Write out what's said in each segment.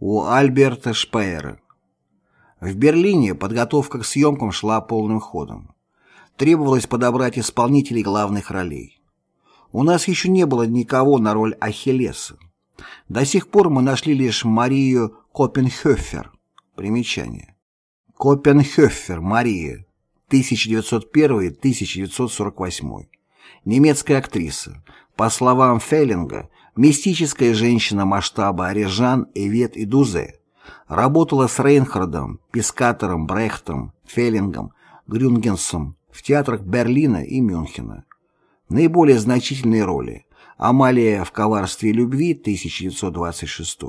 У Альберта Шпеера. В Берлине подготовка к съемкам шла полным ходом. Требовалось подобрать исполнителей главных ролей. У нас еще не было никого на роль Ахиллеса. До сих пор мы нашли лишь Марию Копенхёфер. Примечание. Копенхёфер Мария, 1901-1948. Немецкая актриса. По словам Феллинга, мистическая женщина масштаба Режан, Эвет и Дузе. Работала с Рейнхардом, Пискатором, Брехтом, Феллингом, Грюнгенсом в театрах Берлина и Мюнхена. Наиболее значительные роли Амалия в «Коварстве любви» 1926,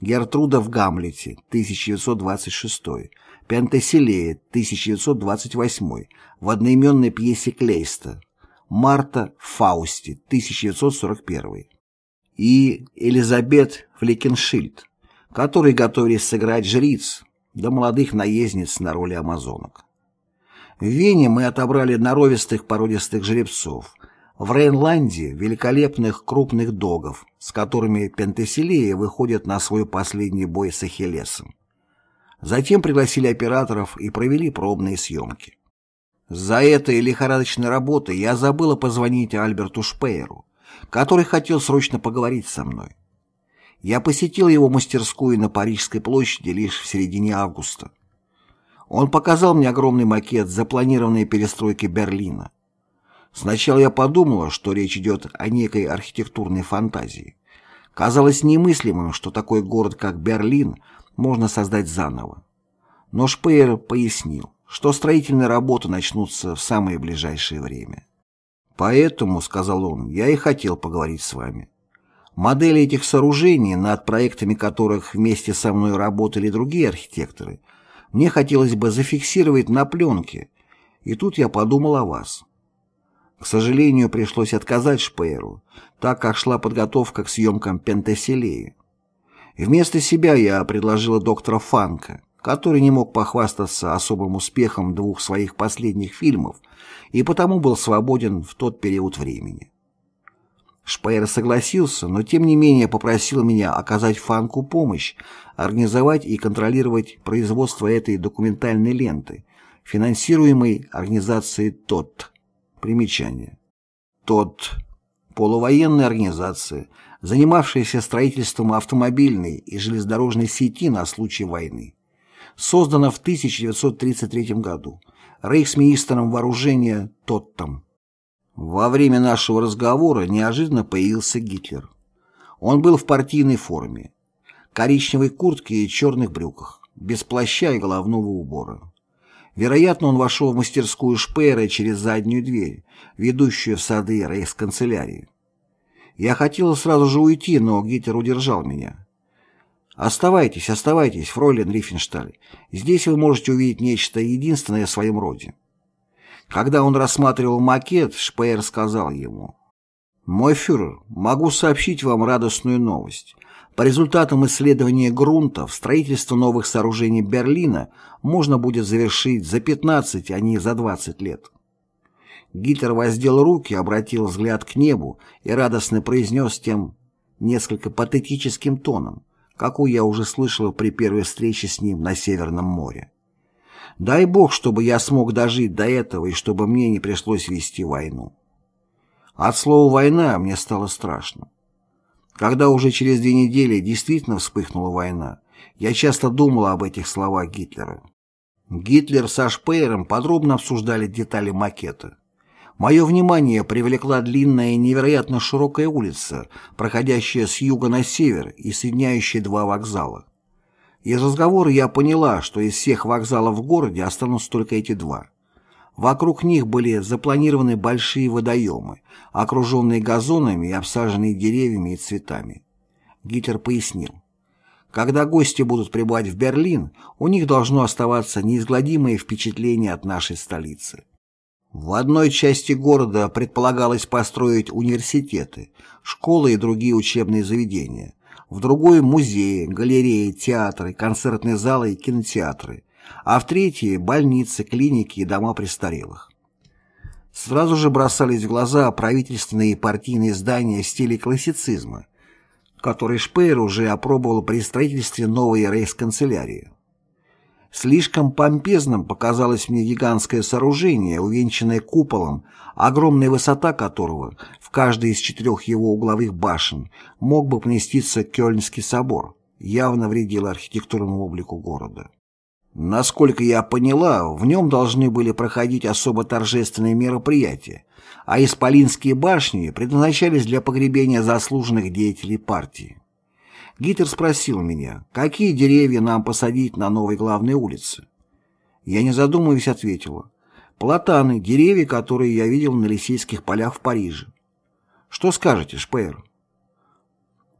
Гертруда в «Гамлете» 1926, Пентеселея 1928, в одноименной пьесе Клейста, Марта в «Фаусте» 1941 и Элизабет Флекеншильд, которые готовились сыграть жриц, да молодых наездниц на роли амазонок. В Вене мы отобрали норовистых породистых жеребцов, в Рейнланде великолепных крупных догов, с которыми Пентеселея выходит на свой последний бой с Ахиллесом. Затем пригласили операторов и провели пробные съемки. За этой лихорадочной работой я забыла позвонить Альберту Шпееру, который хотел срочно поговорить со мной. Я посетил его мастерскую на Парижской площади лишь в середине августа. Он показал мне огромный макет запланированной перестройки Берлина. Сначала я подумала, что речь идет о некой архитектурной фантазии. Казалось немыслимым, что такой город, как Берлин, можно создать заново. Но Шпеер пояснил, что строительные работы начнутся в самое ближайшее время. «Поэтому, — сказал он, — я и хотел поговорить с вами. Модели этих сооружений, над проектами которых вместе со мной работали другие архитекторы, мне хотелось бы зафиксировать на пленке, и тут я подумал о вас. К сожалению, пришлось отказать Шпееру, так как шла подготовка к съемкам Пентеселеи. Вместо себя я предложила доктора Фанка, который не мог похвастаться особым успехом двух своих последних фильмов и потому был свободен в тот период времени. Шпеер согласился, но тем не менее попросил меня оказать Фанку помощь, организовать и контролировать производство этой документальной ленты, финансируемой организацией ТОТ. Примечание. ТОТ – полувоенная организация, занимавшаяся строительством автомобильной и железнодорожной сети на случай войны. Создана в 1933 году рейхсминистром вооружения Тоттом. Во время нашего разговора неожиданно появился Гитлер. Он был в партийной форме, коричневой куртке и черных брюках, без плаща и головного убора. Вероятно, он вошел в мастерскую Шпеера через заднюю дверь, ведущую в сады рейхсканцелярии. Я хотела сразу же уйти, но Гитлер удержал меня. «Оставайтесь, оставайтесь, фройлен Рифеншталь. Здесь вы можете увидеть нечто единственное в своем роде». Когда он рассматривал макет, Шпеер сказал ему, «Мой фюрер, могу сообщить вам радостную новость. По результатам исследования грунтов строительство новых сооружений Берлина можно будет завершить за 15, а не за 20 лет. Гитлер воздел руки, обратил взгляд к небу и радостно произнес тем несколько патетическим тоном, какую я уже слышал при первой встрече с ним на Северном море. «Дай Бог, чтобы я смог дожить до этого и чтобы мне не пришлось вести войну». От слова «война» мне стало страшно. Когда уже через две недели действительно вспыхнула война, я часто думал об этих словах Гитлера. Гитлер со Шпеером подробно обсуждали детали макета. Мое внимание привлекла длинная и невероятно широкая улица, проходящая с юга на север и соединяющая два вокзала. Из разговора я поняла, что из всех вокзалов в городе останутся только эти два. Вокруг них были запланированы большие водоемы, окруженные газонами и обсаженные деревьями и цветами. Гитлер пояснил. Когда гости будут прибывать в Берлин, у них должно оставаться неизгладимое впечатление от нашей столицы. В одной части города предполагалось построить университеты, школы и другие учебные заведения, в другой – музеи, галереи, театры, концертные залы и кинотеатры, а в третьей – больницы, клиники и дома престарелых. Сразу же бросались в глаза правительственные и партийные здания в стиле классицизма, который Шпеер уже опробовал при строительстве новой рейхсканцелярии. Слишком помпезным показалось мне гигантское сооружение, увенчанное куполом, огромная высота которого в каждой из четырех его угловых башен мог бы поместиться Кёльнский собор, явно вредило архитектурному облику города. Насколько я поняла, в нем должны были проходить особо торжественные мероприятия, а исполинские башни предназначались для погребения заслуженных деятелей партии. Гитлер спросил меня, какие деревья нам посадить на новой главной улице. Я не задумываясь ответила. Платаны, деревья, которые я видел на Лисейских полях в Париже. Что скажете, Шпеер?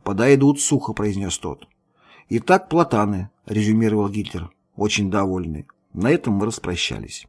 Подойдут, сухо произнес тот. Итак, платаны, резюмировал Гитлер, очень довольный. На этом мы распрощались.